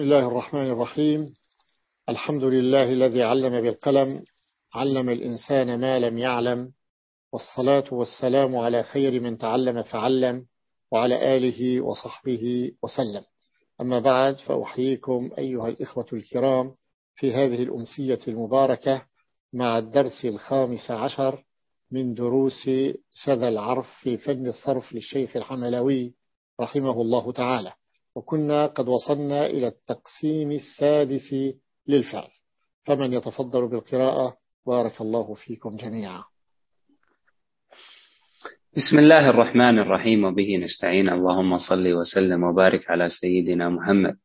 بسم الله الرحمن الرحيم. الحمد لله الذي علم بالقلم علم الإنسان ما لم يعلم والصلاة والسلام على خير من تعلم فعلم وعلى آله وصحبه وسلم. أما بعد فأحييكم أيها الإخوة الكرام في هذه الأمسية المباركة مع الدرس الخامس عشر من دروس شذا العرف في فن الصرف للشيخ الحملوي رحمه الله تعالى. وكنا قد وصلنا إلى التقسيم السادس للفعل. فمن يتفضل بالقراءة بارك الله فيكم جميعا. بسم الله الرحمن الرحيم وبه نستعين. اللهم صل وسلم وبارك على سيدنا محمد.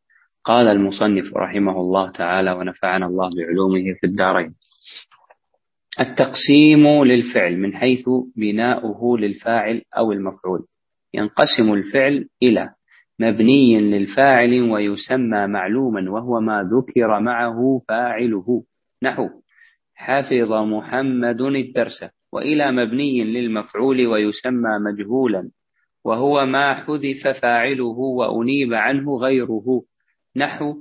قال المصنف رحمه الله تعالى ونفعنا الله بعلومه في الدارين التقسيم للفعل من حيث بناؤه للفاعل أو المفعول. ينقسم الفعل إلى مبني للفاعل ويسمى معلوما وهو ما ذكر معه فاعله. نحو حفظ محمد الدرس وإلى مبني للمفعول ويسمى مجهولا وهو ما حذف فاعله وأنيب عنه غيره. نحو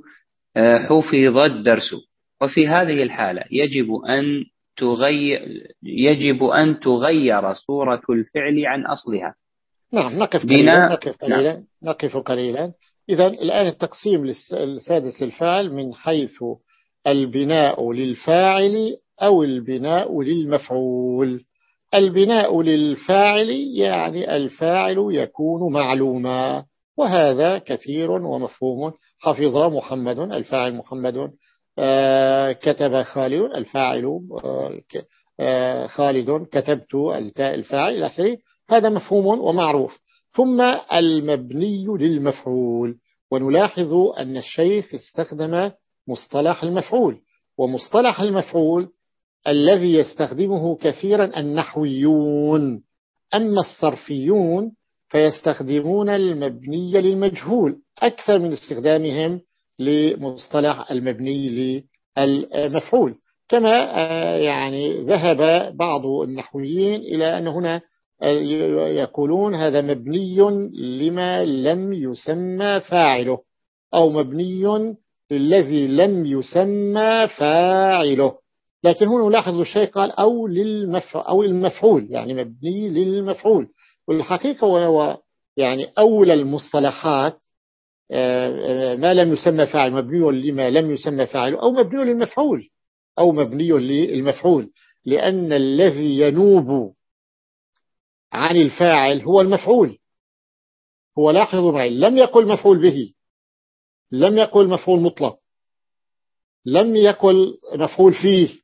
حفظ الدرس. وفي هذه الحالة يجب أن تغير يجب أن تغير صورة الفعل عن أصلها. نعم نقف قليلا نقف قليلا نعم. نقف قليلا. إذا الآن التقسيم السادس للفاعل من حيث البناء للفاعل أو البناء للمفعول. البناء للفاعل يعني الفاعل يكون معلوما وهذا كثير ومفهوم. حفظ محمد الفاعل محمد آه، كتب خالد الفاعل آه، آه، خالد كتبت التاء الفاعل آخره. هذا مفهوم ومعروف. ثم المبني للمفعول. ونلاحظ أن الشيخ استخدم مصطلح المفعول. ومصطلح المفعول الذي يستخدمه كثيرا النحويون. أما الصرفيون فيستخدمون المبني للمجهول. أكثر من استخدامهم لمصطلح المبني للمفعول. كما آه، يعني ذهب بعض النحويين إلى أن هنا يقولون هذا مبني لما لم يسمى فاعله أو مبني للذي لم يسمى فاعله. لكن هنا نلاحظ الشيء قال أو, للمفعول أو المفعول يعني مبني للمفعول. والحقيقة هو يعني أولى المصطلحات آه، آه، ما لم يسمى فاعل مبني لما لم يسمى فاعله أو مبني للمفعول أو مبني للمفعول. لأن الذي ينوب عن الفاعل هو المفعول. هو لاحظوا معي لم يقل مفعول به. لم يقل مفعول مطلق. لم يقل مفعول فيه.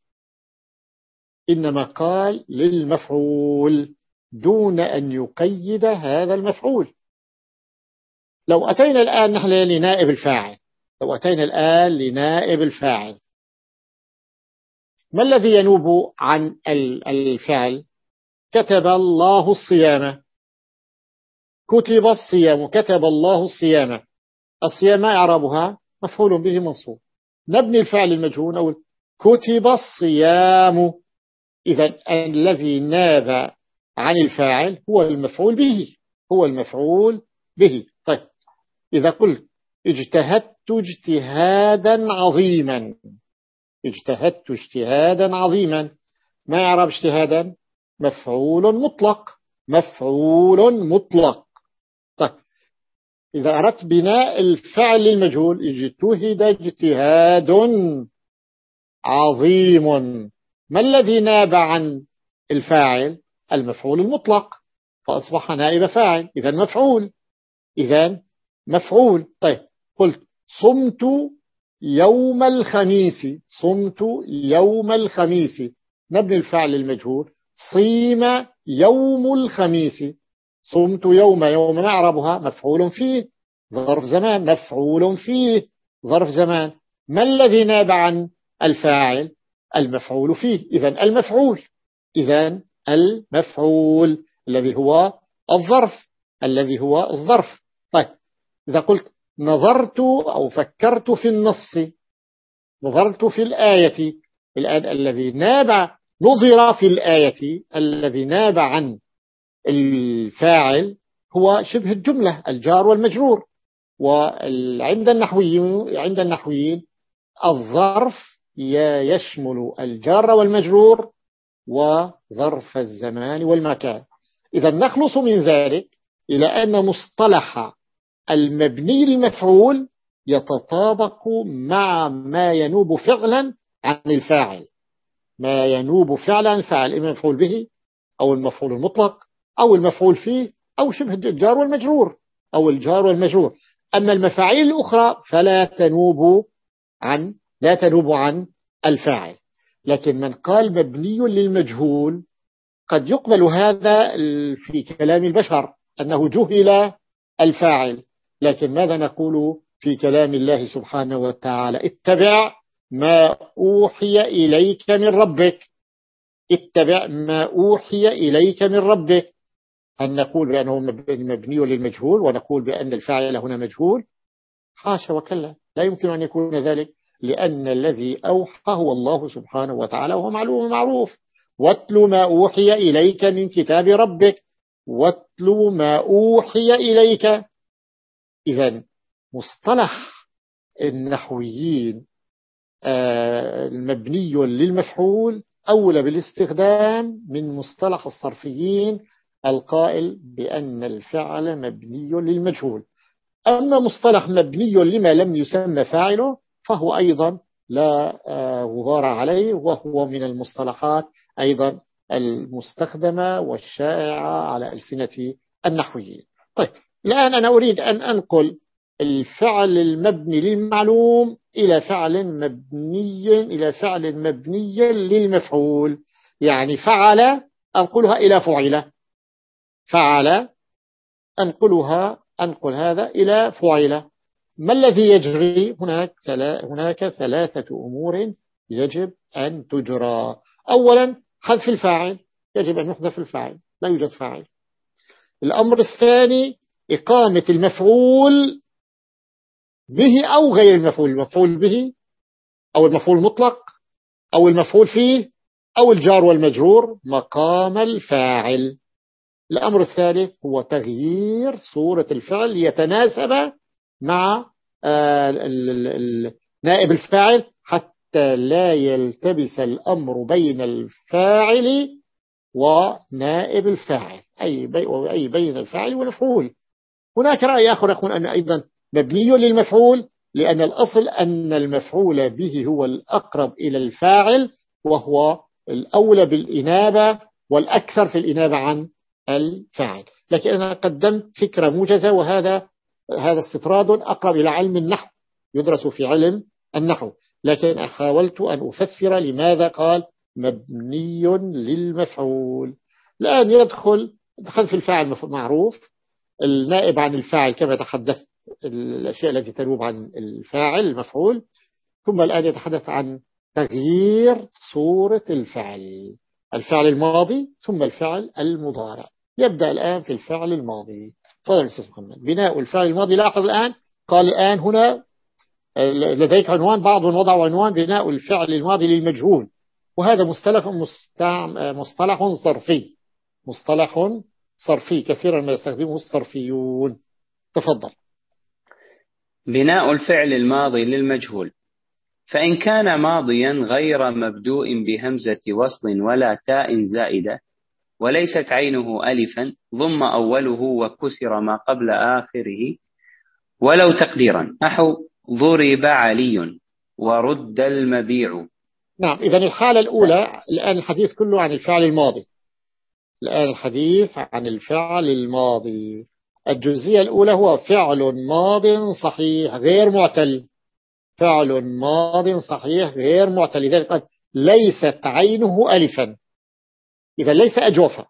إنما قال للمفعول دون أن يقيد هذا المفعول. لو أتينا الآن نحن لنائب الفاعل. لو أتينا الآن لنائب الفاعل. ما الذي ينوب عن الفعل؟ كتب الله الصيام. كتب الصيام كتب الله الصيام. الصيام ما إعرابها مفعول به منصوب. نبني الفعل المجهول أو كتب الصيام. إذا الذي ناب عن الفاعل هو المفعول به هو المفعول به. طيب إذا قلت اجتهدت اجتهادا عظيما اجتهدت اجتهادا عظيما. ما يعرب اجتهادا؟ مفعول مطلق. مفعول مطلق. طيب. إذا أردت بناء الفعل المجهول اجتهد اجتهاد عظيم. ما الذي ناب عن الفاعل؟ المفعول المطلق. فأصبح نائب فاعل. إذا مفعول. إذا مفعول. طيب. قلت صمت يوم الخميس. صمت يوم الخميس. نبني الفعل المجهول. صيم يوم الخميس. صمت يوم يوم معربها مفعول فيه. ظرف زمان مفعول فيه. ظرف زمان ما الذي ناب عن الفاعل؟ المفعول فيه. إذا المفعول. إذا المفعول الذي هو الظرف. الذي هو الظرف. طيب إذا قلت نظرت أو فكرت في النص نظرت في الآية الآن الذي ناب نظر في الآية الذي ناب عن الفاعل هو شبه الجملة الجار والمجرور. وعند النحويين عند النحويين الظرف يشمل الجار والمجرور وظرف الزمان والمكان. إذا نخلص من ذلك إلى أن مصطلح المبني للمفعول يتطابق مع ما ينوب فعلا عن الفاعل. ما ينوب فعلا الفاعل إما المفعول به أو المفعول المطلق أو المفعول فيه أو شبه الجار والمجرور أو الجار والمجرور. أما المفاعيل الأخرى فلا تنوب عن لا تنوب عن الفاعل. لكن من قال مبني للمجهول قد يقبل هذا في كلام البشر أنه جهل الفاعل. لكن ماذا نقول في كلام الله سبحانه وتعالى؟ اتبع ما أوحي إليك من ربك. اتبع ما أوحي إليك من ربك. هل نقول بأنه مبني للمجهول ونقول بأن الفاعل هنا مجهول؟ حاشا وكلا. لا يمكن أن يكون ذلك لأن الذي أوحى هو الله سبحانه وتعالى وهو معلوم معروف. واتل ما أوحي إليك من كتاب ربك. واتل ما أوحي إليك. إذا مصطلح النحويين المبني للمفعول أولى بالاستخدام من مصطلح الصرفيين القائل بأن الفعل مبني للمجهول. أما مصطلح مبني لما لم يسمى فاعله فهو أيضا لا آه، غبار عليه وهو من المصطلحات أيضا المستخدمة والشائعة على ألسنة النحويين. طيب الآن أنا أريد أن أنقل الفعل المبني للمعلوم إلى فعل مبني إلى فعل مبني للمفعول. يعني فعل أنقلها إلى فعل. فعل أنقلها أنقل هذا إلى فعل. ما الذي يجري؟ هناك هناك ثلاثة أمور يجب أن تجرى. أولا حذف الفاعل. يجب أن يحذف الفاعل. لا يوجد فاعل. الأمر الثاني إقامة المفعول به أو غير المفعول. المفعول به أو المفعول المطلق أو المفعول فيه أو الجار والمجرور. مقام الفاعل. الأمر الثالث هو تغيير صورة الفعل ليتناسب مع آه، نائب الفاعل حتى لا يلتبس الأمر بين الفاعل ونائب الفاعل. أي بين الفاعل والمفعول. هناك رأي آخر يقول أن أيضا مبني للمفعول لأن الأصل أن المفعول به هو الأقرب إلى الفاعل وهو الأولى بالإنابة والأكثر في الإنابة عن الفاعل. لكن أنا قدمت فكرة موجزة وهذا هذا استطراد أقرب إلى علم النحو. يدرس في علم النحو. لكن حاولت أن أفسر لماذا قال مبني للمفعول. الآن يدخل دخل في الفاعل معروف. النائب عن الفاعل كما تحدثت الأشياء التي تنوب عن الفاعل المفعول ثم الآن يتحدث عن تغيير صورة الفعل الفعل الماضي ثم الفعل المضارع. يبدأ الآن في الفعل الماضي. تفضل أستاذ محمد. بناء الفعل الماضي لاحظ الآن قال الآن هنا لديك عنوان بعض وضع عنوان بناء الفعل الماضي للمجهول. وهذا مصطلح مصطلح صرفي مصطلح صرفي كثيرا ما يستخدمه الصرفيون. تفضل. بناء الفعل الماضي للمجهول. فإن كان ماضيا غير مبدوء بهمزة وصل ولا تاء زائدة وليست عينه ألفا ضم أوله وكسر ما قبل آخره ولو تقديرا. نحو ضرب علي ورد المبيع. نعم إذا الحالة الأولى الآن الحديث كله عن الفعل الماضي. الآن الحديث عن الفعل الماضي. الجزئية الأولى هو فعل ماض صحيح غير معتل. فعل ماض صحيح غير معتل. لذلك قال ليست عينه ألفا. إذا ليس أجوفا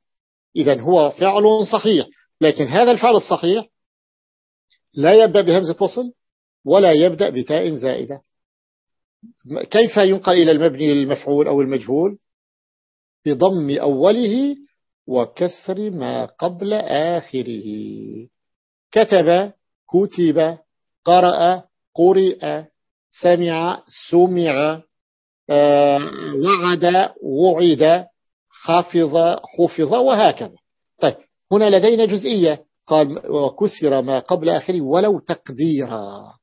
إذا هو فعل صحيح. لكن هذا الفعل الصحيح لا يبدأ بهمزة وصل ولا يبدأ بتاء زائدة. كيف ينقل إلى المبني للمفعول أو المجهول؟ بضم أوله وكسر ما قبل آخره. كتب كتب قرأ قرئ سمع سمع آه، وعد وعد حفظ حفظ وهكذا. طيب هنا لدينا جزئية. قال وكسر ما قبل آخره ولو تقديرا.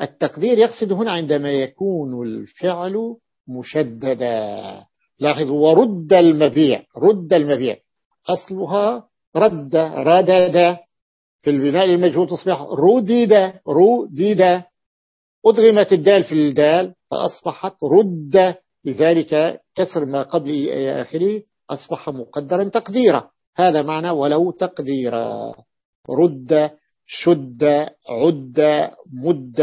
التقدير يقصد هنا عندما يكون الفعل مشددا. لاحظوا ورد المبيع رد المبيع. أصلها رد ردد. في البناء المجهول تصبح ردد ردد. أدغمت الدال في الدال فأصبحت رد. لذلك كسر ما قبل آخره أصبح مقدرا تقديرا. هذا معنى ولو تقديرا. رد شد عد مد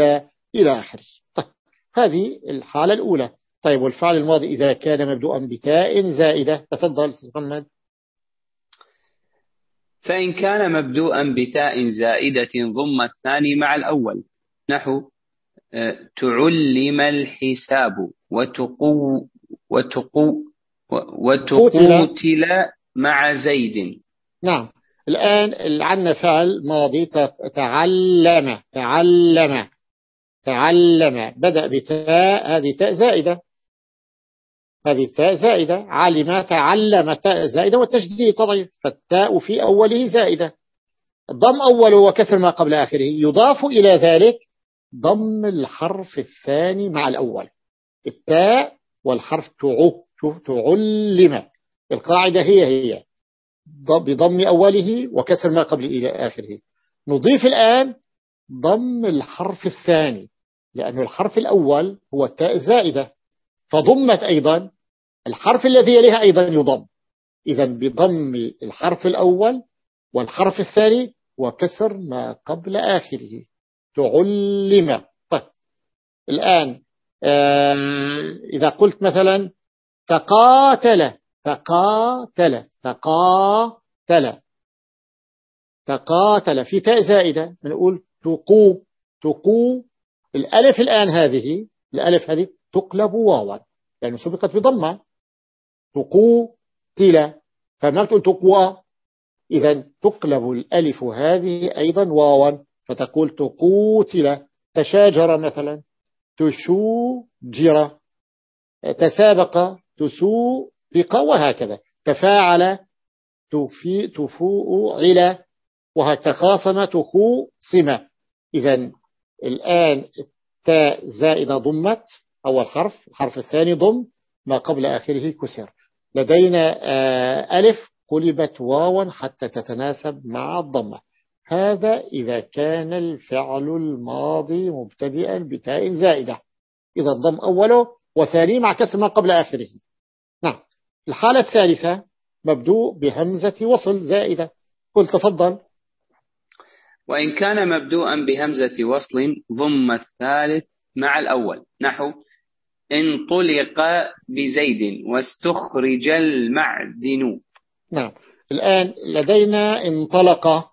إلى آخره. طيب هذه الحالة الأولى. طيب والفعل الماضي إذا كان مبدوءا بتاء زائدة. تفضل محمد. فإن كان مبدوءا بتاء زائدة ضم الثاني مع الأول. نحو آه، تعلم الحساب وتقو وتقو وتقوتل مع زيد. نعم. الآن عندنا فعل ماضي. تعلم تعلم تعلم. بدأ بتاء هذه تاء زائدة. هذه تاء زائدة. علم تعلم تاء زائدة والتشديد تضعيف. فالتاء في أوله زائدة. ضم أوله وكسر ما قبل آخره. يضاف إلى ذلك ضم الحرف الثاني مع الأول. التاء والحرف تعو تعلم. القاعدة هي هي. بضم أوله وكسر ما قبل إلى آخره. نضيف الآن ضم الحرف الثاني لأن الحرف الأول هو التاء زائدة. فضمت أيضا الحرف الذي يليها أيضا يضم. إذا بضم الحرف الأول والحرف الثاني وكسر ما قبل آخره. تعلم. طيب. الآن آه، إذا قلت مثلا تقاتل. تقاتل. تقاتل. تقاتل. في تاء زائدة بنقول تقو. تقو. الألف الآن هذه الألف هذه تقلب واوا لأنه سبقت بضمة. تقو تلا فما بتقول تقوى إذا تقلب الألف هذه أيضا واوا فتقول تقوتل تشاجر مثلا تشوجر تسابق تسوبق وهكذا. تفاعل تفي تفوء علا وهتخاصم تخوصم. إذا الآن التاء زائدة ضمت أول حرف الحرف الثاني ضم ما قبل آخره كسر. لدينا آه، ألف قلبت واوا حتى تتناسب مع الضمة. هذا إذا كان الفعل الماضي مبتدئا بتاء زائدة. إذا الضم أوله وثاني مع كسر ما قبل آخره. نعم. الحالة الثالثة مبدوء بهمزة وصل زائدة. قل تفضل. وإن كان مبدوءا بهمزة وصل ضم الثالث مع الأول. نحو انطلق بزيد واستخرج المعدن. نعم. الآن لدينا انطلق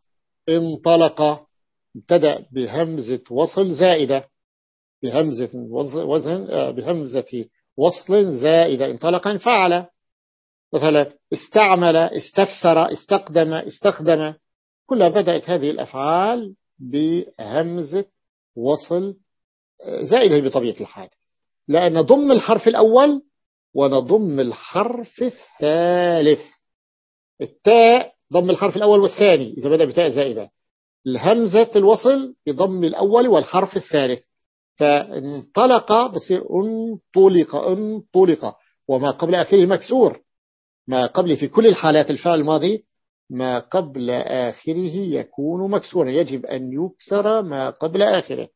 انطلق ابتدأ بهمزة وصل زائدة بهمزة وزن آه، بهمزة وصل زائدة. انطلق انفعل مثلا استعمل استفسر استقدم استخدم. كلها بدأت هذه الأفعال بهمزة وصل آه، زائدة بطبيعة الحال. لأن نضم الحرف الأول ونضم الحرف الثالث. التاء ضم الحرف الأول والثاني إذا بدأ بتاء زائدة. الهمزة الوصل بضم الأول والحرف الثالث. فانطلق بصير انطلق انطلق. وما قبل آخره مكسور. ما قبل في كل الحالات الفعل الماضي ما قبل آخره يكون مكسورا. يجب أن يكسر ما قبل آخره.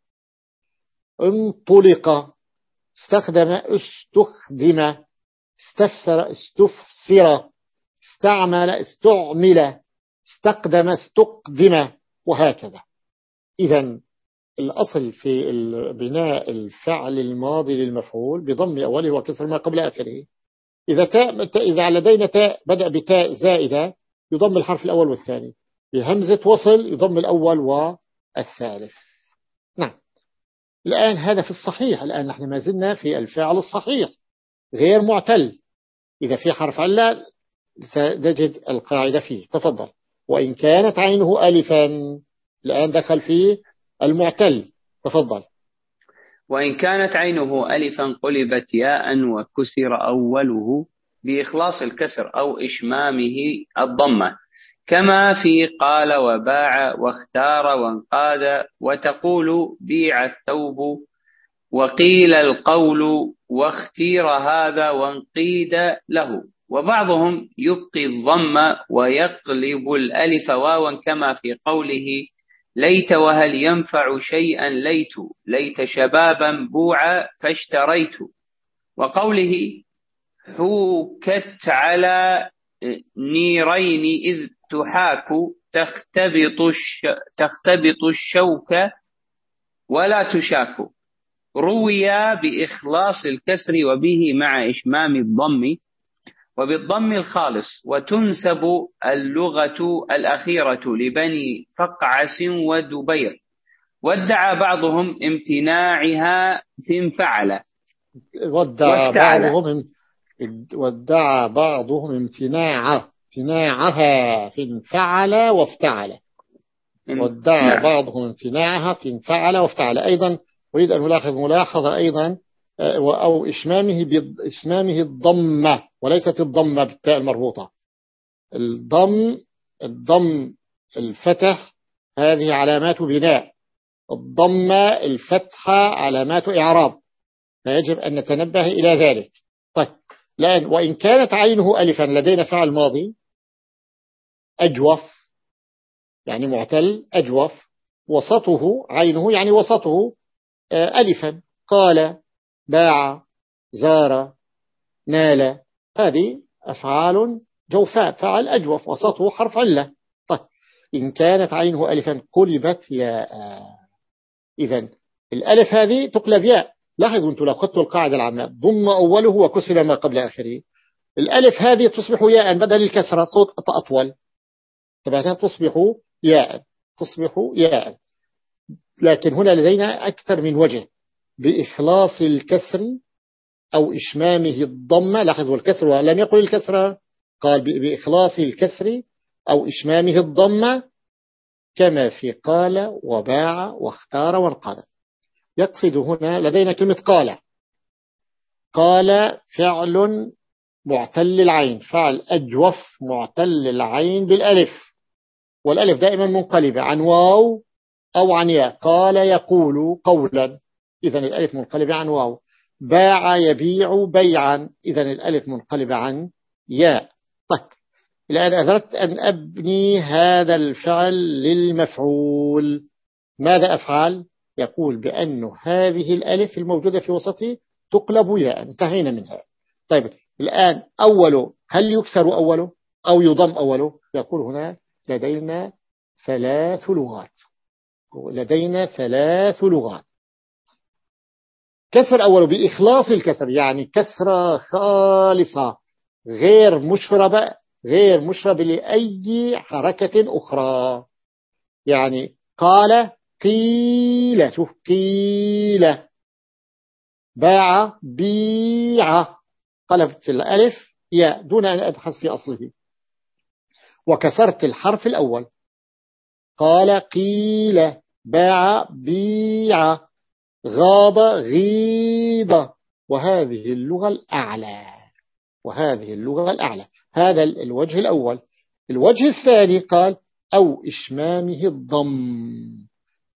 انطلق. استخدم استخدم استفسر استفسر استعمل استعمل استقدم استقدم وهكذا. إذا الأصل في بناء الفعل الماضي للمفعول بضم أوله وكسر ما قبل آخره. إذا تاء إذا لدينا تاء بدأ بتاء زائدة يضم الحرف الأول والثاني. بهمزة وصل يضم الأول والثالث. الآن هذا في الصحيح. الآن نحن ما زلنا في الفعل الصحيح غير معتل. إذا في حرف علة سنجد القاعدة فيه. تفضل. وإن كانت عينه ألفا الآن دخل فيه المعتل. تفضل. وإن كانت عينه ألفا قلبت ياء وكسر أوله بإخلاص الكسر أو إشمامه الضمة. كما في قال وباع واختار وانقاد وتقول بيع الثوب وقيل القول واختير هذا وانقيد له. وبعضهم يبقي الضم ويقلب الألف واوا كما في قوله ليت وهل ينفع شيئا ليت ليت شبابا بوعا فاشتريت. وقوله حوكت على نيرين إذ تحاك تختبط, تختبط الشوك ولا تشاك. روي بإخلاص الكسر وبه مع إشمام الضم وبالضم الخالص. وتنسب اللغة الأخيرة لبني فقعس ودبير. وادعى بعضهم امتناعها في انفعل. وادعى بعضهم وادعى بعضهم امتناع امتناعها في انفعل وافتعل. وادعى نعم. بعضهم امتناعها في انفعل وافتعل. أيضا أريد أن نلاحظ ملاحظة أيضا آه، أو إشمامه بإشمامه الضمة وليست الضمة بالتاء المربوطة. الضم الضم الفتح هذه علامات بناء. الضمة الفتحة علامات إعراب. فيجب أن نتنبه إلى ذلك. طيب لأن وإن كانت عينه ألفا لدينا فعل ماضي. أجوف يعني معتل أجوف وسطه عينه يعني وسطه آه، ألفا. قال باع زار نال. هذه أفعال جوفاء. فعل أجوف وسطه حرف علة. طيب إن كانت عينه ألفا قلبت ياء إذا الألف هذه تقلب ياء. لاحظوا أنتم خدتوا القاعدة العامة. ضم أوله وكسر ما قبل آخره. الألف هذه تصبح ياء بدل الكسرة صوت أطول. طبعا تصبح ياء تصبح ياء. لكن هنا لدينا أكثر من وجه بإخلاص الكسر أو إشمامه الضمة. لاحظوا الكسر ولم يقل الكسر قال بإخلاص الكسر أو إشمامه الضمة كما في قال وباع واختار وانقذ يقصد هنا لدينا كلمة قال. قال فعل معتل العين فعل أجوف معتل العين بالألف. والألف دائما منقلبة عن واو أو عن ياء. قال يقول قولا. إذا الألف منقلبة عن واو. باع يبيع بيعا. إذا الألف منقلبة عن ياء. طيب الآن أردت أن أبني هذا الفعل للمفعول. ماذا أفعل؟ يقول بأن هذه الألف الموجودة في وسطه تقلب ياء. انتهينا منها. طيب الآن أول هل يكسر أوله أو يضم أوله؟ يقول هنا لدينا ثلاث لغات. لدينا ثلاث لغات. كسر أول بإخلاص الكسر يعني كسرة خالصة غير مشربة غير مشربة لأي حركة أخرى. يعني قال قيل شوف قيل. باع بيع. قلبت الألف يا دون أن أبحث في أصله. وكسرت الحرف الأول. قال قيل باع بيع غاض غيض. وهذه اللغة الأعلى. وهذه اللغة الأعلى. هذا الوجه الأول. الوجه الثاني قال أو إشمامه الضم.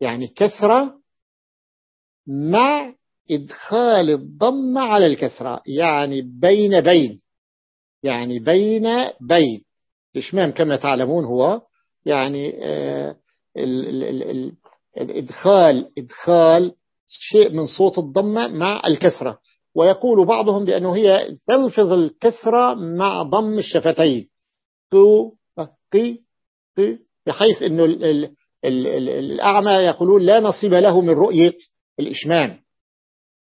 يعني كسرة مع إدخال الضم على الكسرة. يعني بين بين. يعني بين بين. الإشمام كما تعلمون هو يعني آه ال ال ال الإدخال إدخال شيء من صوت الضمة مع الكسرة. ويقول بعضهم بأنه هي تلفظ الكسرة مع ضم الشفتين. تو قي قي بحيث أنه ال ال ال ال الأعمى يقولون لا نصيب له من رؤية الإشمام.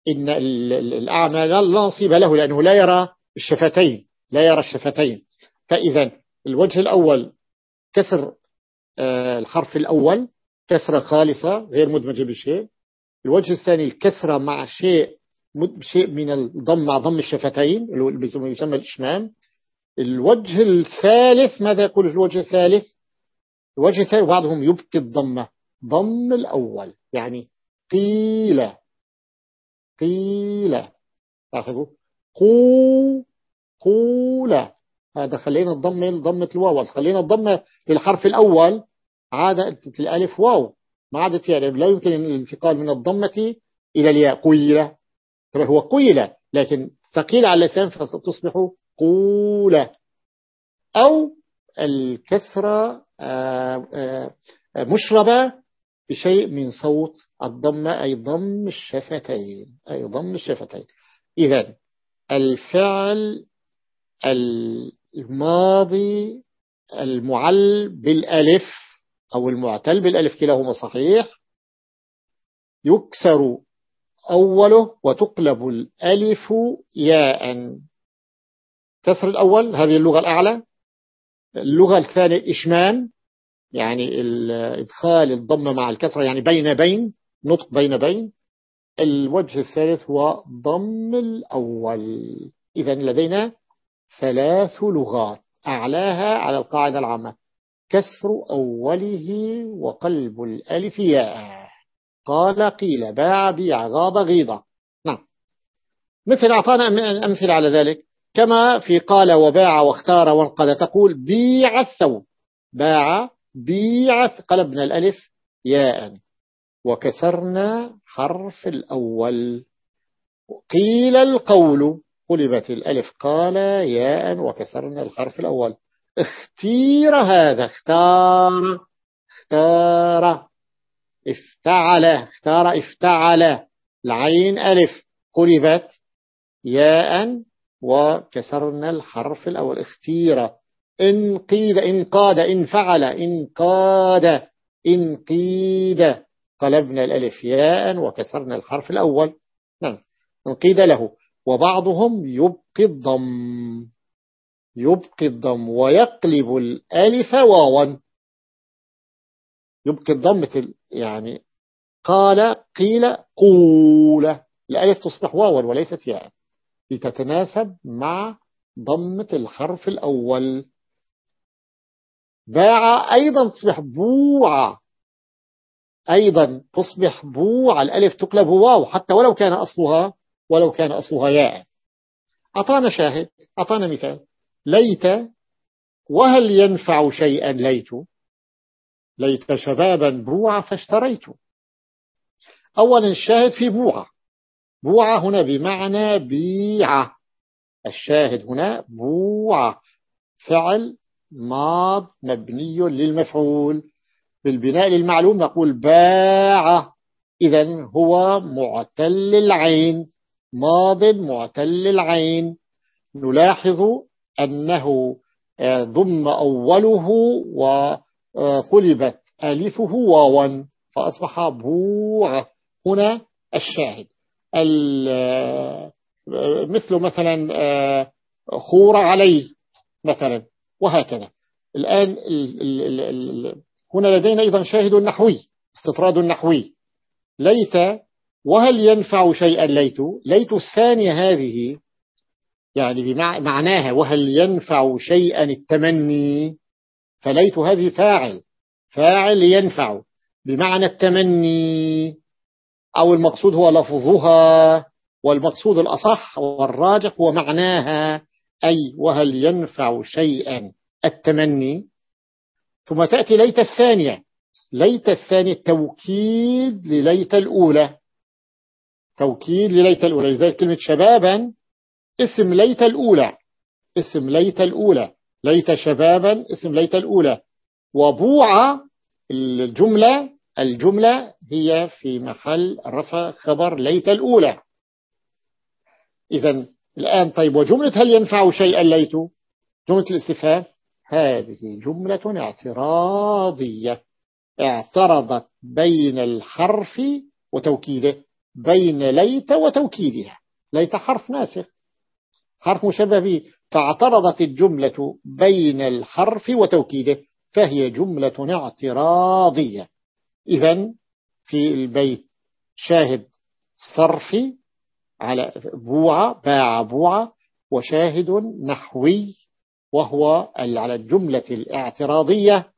إن الأعمى لا نصيب له لأنه لا يرى الشفتين لا يرى الشفتين. فإذا الوجه الأول كسر آه، الحرف الأول كسرة خالصة غير مدمجة بشيء. الوجه الثاني الكسرة مع شيء شيء من الضم مع ضم الشفتين اللي يسمى الإشمام. الوجه الثالث ماذا يقول الوجه الثالث؟ الوجه الثالث بعضهم يبقي الضمة ضم الأول يعني قيل. قيل. لاحظوا قو هذا خلينا الضمة ضمة الواو. خلينا الضمة للحرف الأول. عادت الألف واو. ما عادت يعني لا يمكن الانتقال من الضمة إلى الياء. قيلة هو قيلة لكن ثقيل على اللسان فتصبح قولة أو الكسرة آه، آه، مشربة بشيء من صوت الضمة أي ضم الشفتين. أي ضم الشفتين. إذا الفعل الماضي المعل بالألف أو المعتل بالألف كلاهما صحيح. يكسر أوله وتقلب الألف ياء. كسر الأول هذه اللغة الأعلى. اللغة الثانية إشمام يعني إدخال الضمة مع الكسرة يعني بين بين نطق بين بين. الوجه الثالث هو ضم الأول. إذا لدينا ثلاث لغات أعلاها على القاعدة العامة. كسر أوله وقلب الألف ياء. قال قيل باع بيع غاض غيضة نعم. مثل أعطانا أمثلة على ذلك. كما في قال وباع واختار وانقذ تقول بيع الثوب. باع بيع قلبنا الألف ياء. وكسرنا حرف الأول. قيل القول. قلبت الألف قال ياء وكسرنا الحرف الأول. اختير هذا اختار اختار. افتعل اختار افتعل. العين ألف. قلبت ياء وكسرنا الحرف الأول. اختير. إن قيد إن قاد إن فعل إن قاد إن قيد. قلبنا الألف ياء وكسرنا الحرف الأول. نعم. انقيد له. وبعضهم يبقي الضم. يبقي الضم ويقلب الألف واوا. يبقي الضم مثل يعني قال قيل قول. الألف تصبح واوا وليست ياء. لتتناسب مع ضمة الحرف الأول. باع أيضا تصبح بوعة أيضا تصبح بوعة الألف تقلب واو حتى ولو كان أصلها. ولو كان أصلها ياء. أعطانا شاهد أعطانا مثال. ليت وهل ينفع شيئا ليت؟ ليت شبابا بوعة فاشتريت. أولا الشاهد في بوعة بوعة هنا بمعنى بيعة. الشاهد هنا بوعة فعل ماض مبني للمفعول. بالبناء للمعلوم نقول باع. إذا هو معتل العين ماض معتل العين. نلاحظ أنه آه، ضم أوله وقلبت ألفه واوا فأصبح بوعة. هنا الشاهد. آه، مثل مثلا آه، خور عليه مثلا وهكذا. الآن هنا لدينا أيضا شاهد نحوي استطراد نحوي. ليت وهل ينفع شيئا ليت ليت الثانية هذه؟ يعني بمعناها وهل ينفع شيئا التمني؟ فليت هذه فاعل. فاعل ينفع. بمعنى التمني أو المقصود هو لفظها والمقصود الأصح والراجح هو معناها أي وهل ينفع شيئا التمني؟ ثم تأتي ليت الثانية. ليت الثانية توكيد لليت الأولى. توكيد لليت الأولى. لذلك كلمة شبابا اسم ليت الأولى. اسم ليت الأولى. ليت شبابا اسم ليت الأولى. وبوع الجملة الجملة هي في محل رفع خبر ليت الأولى. إذا الآن طيب وجملة هل ينفع شيئا ليت؟ جملة الاستفهام. هذه جملة اعتراضية. اعترضت بين الحرف وتوكيده. بين ليت وتوكيدها. ليت حرف ناسخ. حرف مشبه به فاعترضت الجملة بين الحرف وتوكيده فهي جملة اعتراضية. إذا في البيت شاهد صرفي على بوعة باع بوعة وشاهد نحوي وهو على الجملة الاعتراضية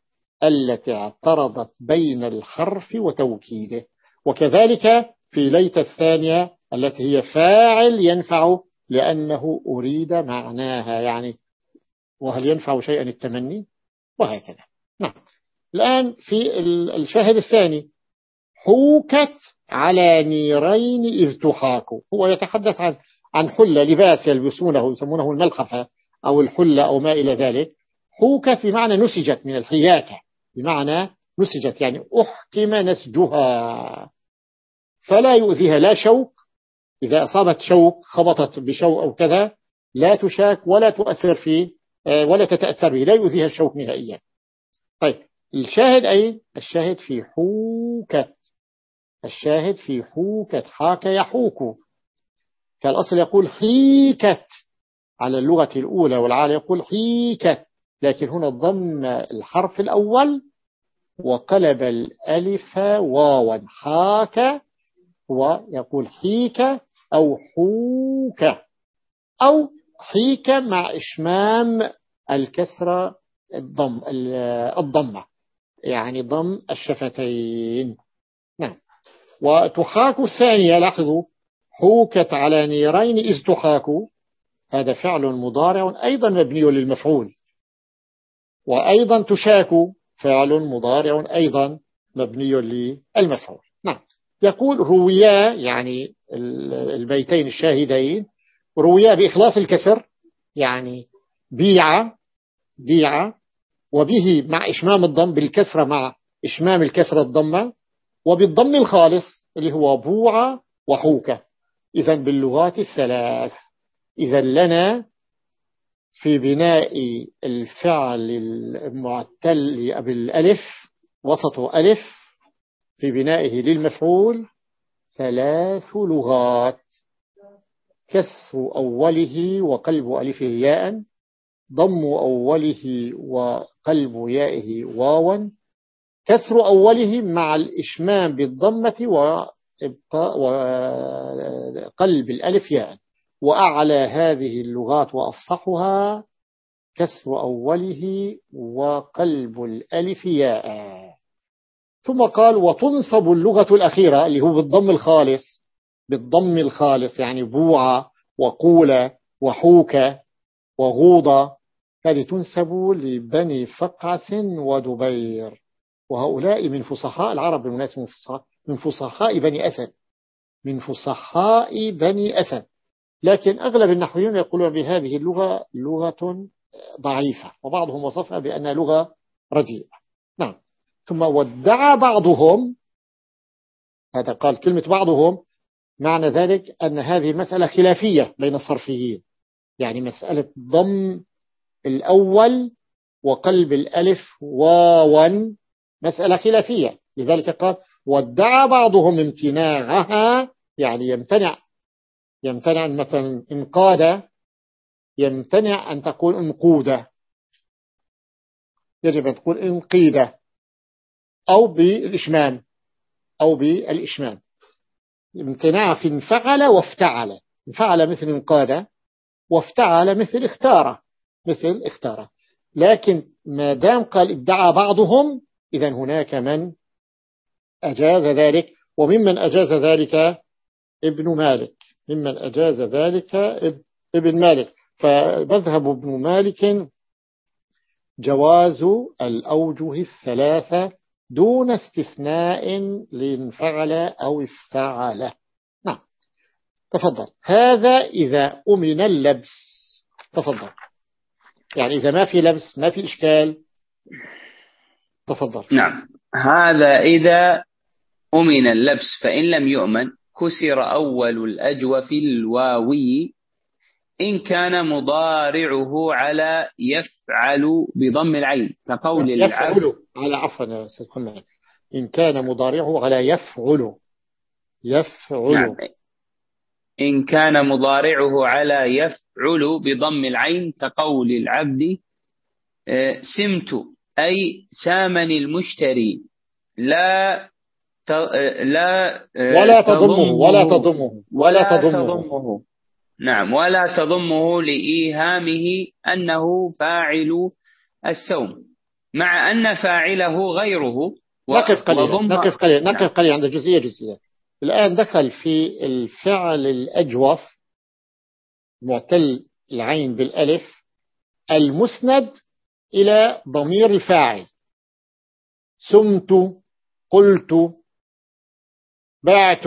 التي اعترضت بين الحرف وتوكيده. وكذلك في ليت الثانية التي هي فاعل ينفع لأنه أريد معناها يعني وهل ينفع شيئا التمني؟ وهكذا. نعم. الآن في الشاهد الثاني. حوكت على نيرين إذ تحاكوا هو يتحدث عن عن حلة لباس يلبسونه يسمونه الملخفة أو الحلة أو ما إلى ذلك. حوكت بمعنى نسجت من الحياكة. بمعنى نسجت يعني أحكم نسجها. فلا يؤذيها لا شوك إذا أصابت شوك خبطت بشوك أو كذا لا تشاك ولا تؤثر فيه آه، ولا تتأثر به لا يؤذيها الشوك نهائيا. طيب الشاهد أين؟ الشاهد في حوكة الشاهد في حوكة حاك يحوك. فالأصل يقول حيكت. على اللغة الأولى والعالى يقول حيكت. لكن هنا ضم الحرف الأول وقلب الألف واوا. حاك هو يقول حيك أو حوك أو حيك مع إشمام الكسرة الضم الضمة يعني ضم الشفتين. نعم. وتحاك الثانية لاحظوا حوكت على نيرين إذ تحاك. هذا فعل مضارع أيضا مبني للمفعول. وأيضا تشاك فعل مضارع أيضا مبني للمفعول. يقول رويا يعني البيتين الشاهدين رويا بإخلاص الكسر يعني بيع بيع وبه مع إشمام الضم بالكسرة مع إشمام الكسرة الضمة وبالضم الخالص اللي هو بوع وحوكة إذا باللغات الثلاث. إذا لنا في بناء الفعل المعتل بالألف وسطه ألف في بنائه للمفعول ثلاث لغات كسر أوله وقلب ألفه ياء ضم أوله وقلب يائه واوا. كسر أوله مع الإشمام بالضمة وقلب الألف ياء. وأعلى هذه اللغات وأفصحها كسر أوله وقلب الألف ياء. ثم قال وتنصب اللغة الأخيرة اللي هو بالضم الخالص بالضم الخالص يعني بوعة وقولة وحوكة وغوضة. هذه تنسب لبني فقعس ودبير. وهؤلاء من فصحاء العرب بالمناسبة من فصحاء, من فصحاء بني أسد. من فصحاء بني أسد. لكن أغلب النحويين يقولون بهذه اللغة لغة ضعيفة وبعضهم وصفها بأنها لغة رديئة. نعم. ثم ودع بعضهم هذا قال كلمة بعضهم معنى ذلك أن هذه مسألة خلافية بين الصرفيين. يعني مسألة ضم الأول وقلب الألف واوا مسألة خلافية. لذلك قال ودع بعضهم امتناعها يعني يمتنع يمتنع مثلا انقاد يمتنع أن تقول انقودة يجب أن تقول انقيدة أو بالإشمام. أو بالإشمام. امتناع في انفعل وافتعل. انفعل مثل انقاد وافتعل مثل اختار. مثل اختار. لكن ما دام قال ادعى بعضهم إذا هناك من أجاز ذلك وممن أجاز ذلك ابن مالك. ممن أجاز ذلك ابن مالك. فمذهب ابن مالك جواز الأوجه الثلاثة دون استثناء لانفعل أو افتعل نعم. تفضل. هذا إذا أمن اللبس. تفضل. يعني إذا ما في لبس ما في إشكال. تفضل. نعم. هذا إذا أمن اللبس فإن لم يؤمن كسر أول الأجوف الواوي إن كان مضارعه على يفعل بضم العين كقول يفعل. على عفوا يا سيد محمد. إن كان مضارعه على يفعل. يفعل. نعم. إن كان مضارعه على يفعل بضم العين كقول العبد آه، سمت أي سامني المشتري لا آه، لا آه، ولا تضمه ولا تضمه ولا تضمه. نعم. ولا تضمه لإيهامه أنه فاعل السوم مع أن فاعله غيره نقف قليلا نقف قليلا نعم. نقف قليلا عند جزئية جزئية. الآن دخل في الفعل الأجوف معتل العين بالألف المسند إلى ضمير الفاعل. سمت قلت بعت.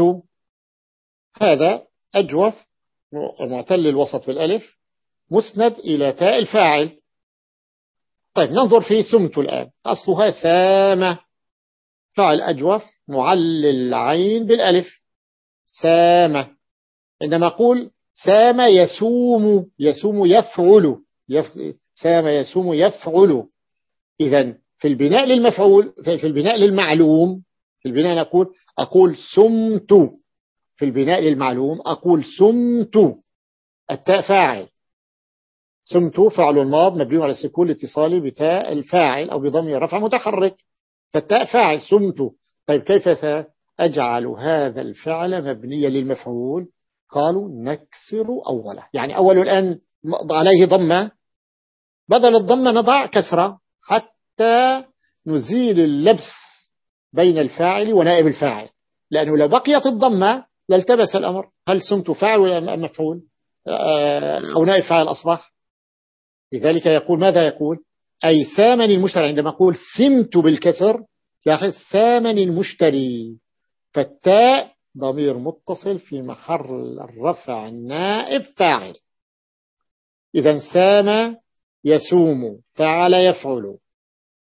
هذا أجوف معتل الوسط بالألف مسند إلى تاء الفاعل. طيب ننظر في سمت الآن. أصلها سامة. فعل أجوف معلل العين بالألف. سامة. عندما أقول سام يسوم يسوم يفعل. يف... سام يسوم يفعل. إذا في البناء للمفعول في البناء للمعلوم في البناء نقول أقول سمت. في البناء للمعلوم أقول سمت التاء فاعل سمت فعل الماض مبني على السكون الاتصالي بتاء الفاعل أو بضمير رفع متحرك. فالتاء فاعل سمت. طيب كيف أجعل هذا الفعل مبنيا للمفعول؟ قالوا نكسر أوله. يعني أول الآن عليه ضمة. بدل الضمة نضع كسرة حتى نزيل اللبس بين الفاعل ونائب الفاعل. لأنه لو بقيت الضمة لالتبس الأمر. هل سمت فاعل ولا مفعول؟ آه، أو نائب فاعل أصبح؟ لذلك يقول ماذا يقول؟ أي ثامن المشتري عندما يقول ثمت بالكسر لاحظ ثامن المشتري. فالتاء ضمير متصل في محل الرفع النائب فاعل. إذا سام يسوم فعل يفعل.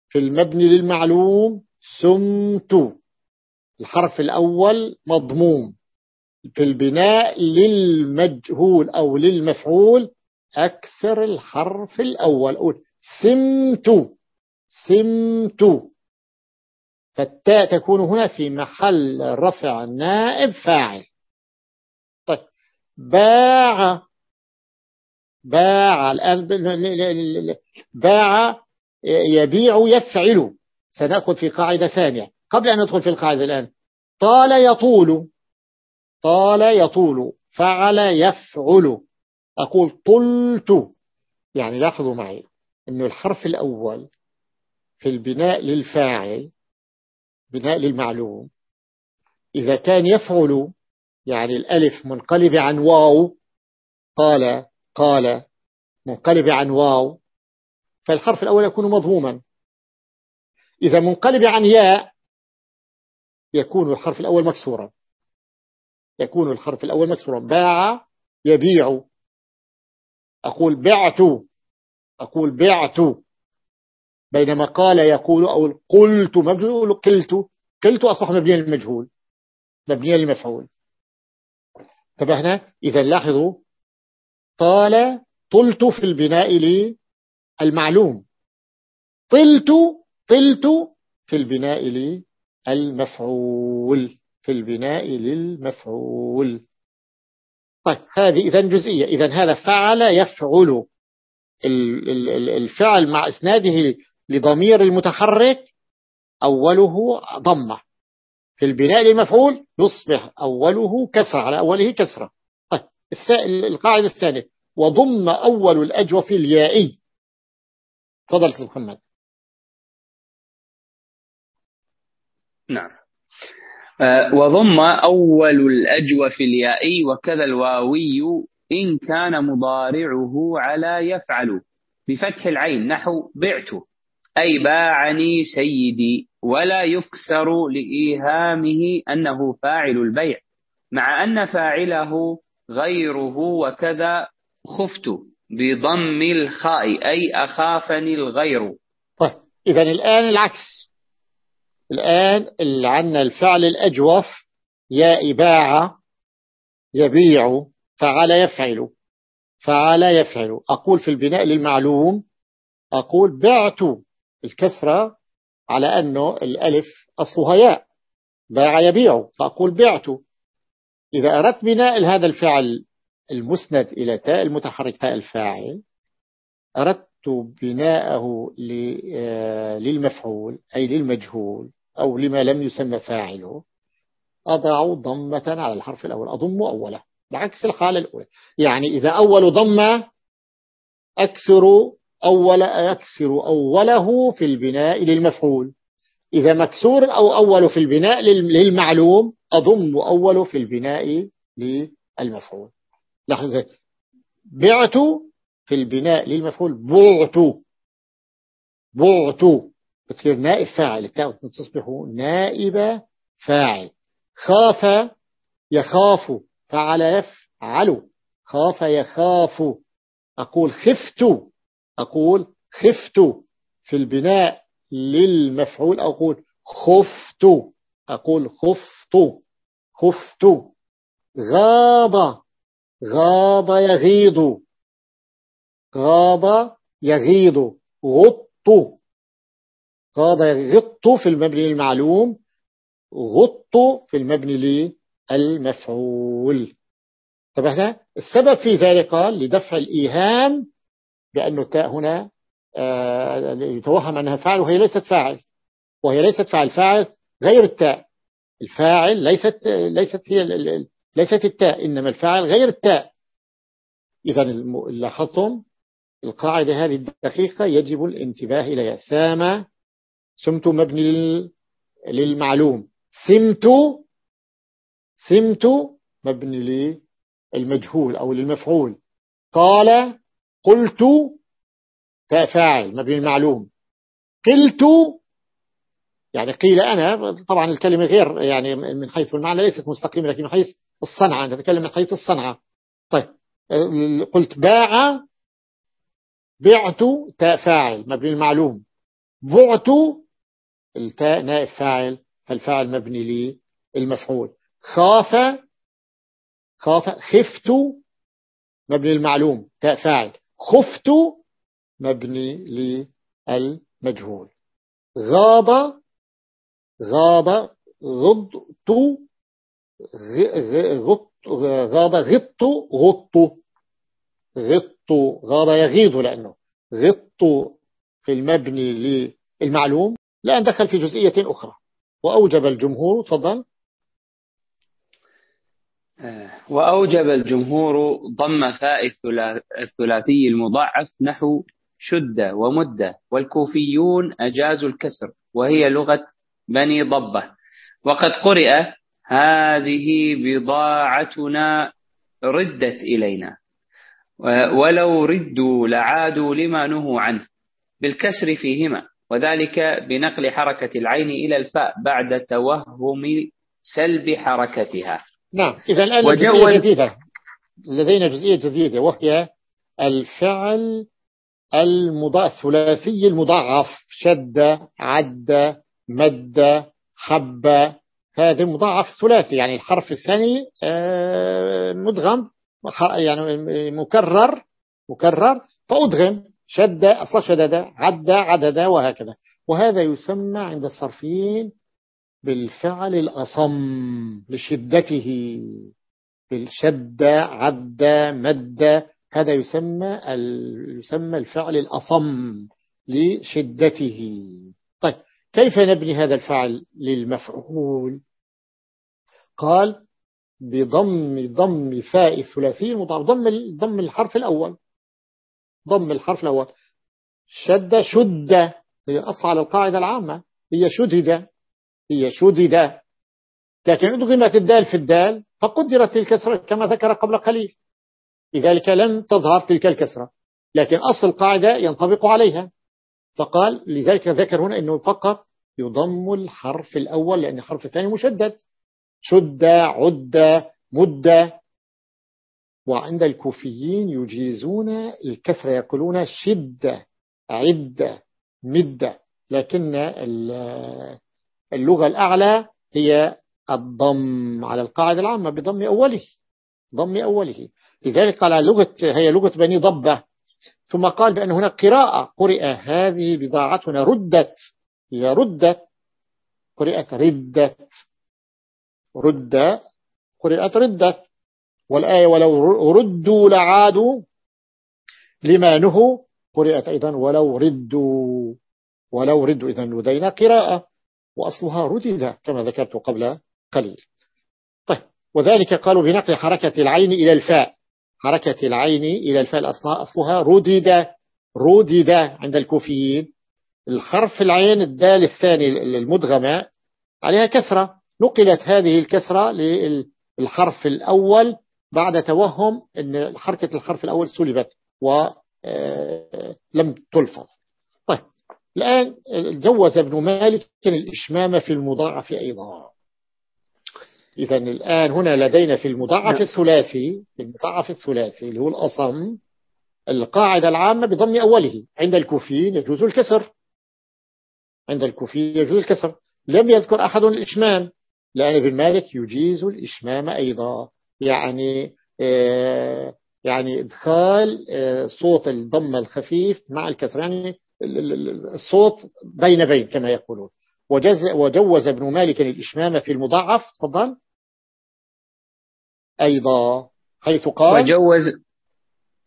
في المبني للمعلوم سمت. الحرف الأول مضموم. في البناء للمجهول أو للمفعول أكثر الحرف الأول. أقول سمت سمت. فالتاء تكون هنا في محل رفع نائب فاعل. طيب باع. باع. الآن باع يبيع يفعل. سنأخذ في قاعدة ثانية. قبل أن ندخل في القاعدة الآن طال يطول. طال يطول فعل يفعل. أقول طلت يعني لاحظوا معي أن الحرف الأول في البناء للفاعل بناء للمعلوم إذا كان يفعل يعني الألف منقلب عن واو قال قال منقلب عن واو فالحرف الأول يكون مضموما. إذا منقلب عن ياء يكون الحرف الأول مكسورا. يكون الحرف الأول مكسورا باع يبيع. أقول بعت. أقول بعت. بينما قال يقول أو قلت. مبني قلت. قلت أصبح مبنيا للمجهول. مبنيا للمفعول. انتبهنا؟ إذا لاحظوا. قال طلت في البناء للمعلوم. طلت. طلت في البناء للمفعول. في البناء للمفعول. طيب هذه إذا جزئية. إذا هذا فعل يفعل. الفعل مع إسناده لضمير المتحرك أوله ضمة. في البناء للمفعول يصبح أوله كسرة على أوله كسرة. طيب القاعدة الثانية. وضم أول الأجوف اليائي. تفضل محمد. نعم. وضم أول الأجوف اليائي وكذا الواوي إن كان مضارعه على يفعل. بفتح العين نحو بعت. أي باعني سيدي ولا يكسر لإيهامه أنه فاعل البيع. مع أن فاعله غيره وكذا خفت بضم الخاء أي أخافني الغير. طيب إذا الآن العكس. الآن اللي عنا الفعل الأجوف يا إباعة يبيع فعل يفعل فعل يفعل. أقول في البناء للمعلوم أقول بعت الكسرة على أنه الألف أصلها ياء باع يبيع فأقول بعت. إذا أردت بناء هذا الفعل المسند إلى تاء المتحرك تاء الفاعل أردت بناءه آه، للمفعول أي للمجهول. أو لما لم يسمى فاعله. أضع ضمة على الحرف الأول. أضم أوله. بعكس الحالة الأولى. يعني إذا أول ضمة أكسر أول أكسر أوله في البناء للمفعول. إذا مكسور أو أول في البناء للمعلوم أضم أول في البناء للمفعول. لحظة بعت في البناء للمفعول. بعت. بعت. بتصير نائب فاعل التاء تصبح نائب فاعل. خاف يخاف فعل يفعل. خاف يخاف. أقول خفت. أقول خفت في البناء للمفعول أقول خفت. أقول خفت. خفت. غاض. غاض يغيض. غاض يغيض. غط. غاض يغط في المبني المعلوم غط في المبني للمفعول. طبعا السبب في ذلك قال لدفع الإيهام بأن التاء هنا آه، يتوهم أنها فاعل وهي ليست فاعل وهي ليست فاعل فاعل غير التاء. الفاعل ليست ليست هي ليست التاء إنما الفاعل غير التاء. إذا لاحظتم القاعدة هذه الدقيقة يجب الانتباه إليها سام سمت مبني للمعلوم. سمت سمت مبني للمجهول أو للمفعول. قال قلت فاعل مبني للمعلوم. قلت يعني قيل أنا طبعا الكلمة غير يعني من حيث المعنى ليست مستقيمة لكن من حيث الصنعة نتكلم من حيث الصنعة. طيب قلت باع بعت تاء فاعل مبني المعلوم بعت التاء نائب فاعل فالفاعل مبني لي المفعول. خاف خاف خفت مبني المعلوم تاء فاعل. خفت مبني للمجهول غاض غاض غضت غط غاض غط غط غط غاض يغيض لأنه. غط في المبني للمعلوم. لأن دخل في جزئية أخرى. وأوجب الجمهور تفضل. وأوجب الجمهور ضم فاء الثلاثي المضاعف نحو شد ومد والكوفيون أجازوا الكسر وهي لغة بني ضبة. وقد قرئ هذه بضاعتنا ردت إلينا. ولو ردوا لعادوا لما نهوا عنه. بالكسر فيهما. وذلك بنقل حركة العين إلى الفاء بعد توهم سلب حركتها. نعم إذا الآن جزئية جديدة. لدينا جزئية جديدة وهي الفعل المضاعف الثلاثي المضاعف شد عد مد حب. هذا مضاعف ثلاثي يعني الحرف الثاني آه، مدغم يعني مكرر مكرر فأدغم. شد أصلا شدد عد عدد وهكذا. وهذا يسمى عند الصرفيين بالفعل الأصم لشدته. بالشد عد مد هذا يسمى يسمى الفعل الأصم لشدته. طيب كيف نبني هذا الفعل للمفعول؟ قال بضم ضم فاء الثلاثي المضاعف ضم ضم الحرف الأول. ضم الحرف الأول شد شد. هي أصل على القاعدة العامة. هي شدد. هي شدد. لكن أدغمت الدال في الدال فقدرت الكسرة كما ذكر قبل قليل. لذلك لن تظهر تلك الكسرة. لكن أصل القاعدة ينطبق عليها. فقال لذلك ذكر هنا أنه فقط يضم الحرف الأول لأن الحرف الثاني مشدد. شد عد مد. وعند الكوفيين يجيزون الكسر يقولون شد عد مد لكن اللغة الأعلى هي الضم على القاعدة العامة بضم أوله ضم أوله. لذلك قال لغة هي لغة بني ضبة. ثم قال بأن هناك قراءة. قرئ هذه بضاعتنا ردت. هي ردت. قرئت ردت. رد قرئت ردت. والآية ولو ردوا لعادوا لما نهوا قرئت أيضا ولو ردوا ولو ردوا إذا لدينا قراءة وأصلها ردد كما ذكرت قبل قليل. طيب وذلك قالوا بنقل حركة العين إلى الفاء. حركة العين إلى الفاء أصلها ردد ردد عند الكوفيين. الحرف العين الدال الثاني المدغمة عليها كسرة. نقلت هذه الكسرة للحرف الأول بعد توهم أن حركة الحرف الأول سلبت آه، لم تلفظ. طيب الآن جوز ابن مالك الإشمام في المضاعف أيضا. إذا الآن هنا لدينا في المضاعف نعم. الثلاثي في المضاعف الثلاثي اللي هو الأصم القاعدة العامة بضم أوله. عند الكوفيين يجوز الكسر. عند الكوفيين يجوز الكسر. لم يذكر أحد الإشمام. لأن ابن مالك يجيز الإشمام أيضا. يعني آه، يعني إدخال آه، صوت الضم الخفيف مع الكسر. يعني الصوت بين بين كما يقولون. وجوز ابن مالك الإشمام في المضاعف تفضل. أيضا حيث قال وجوز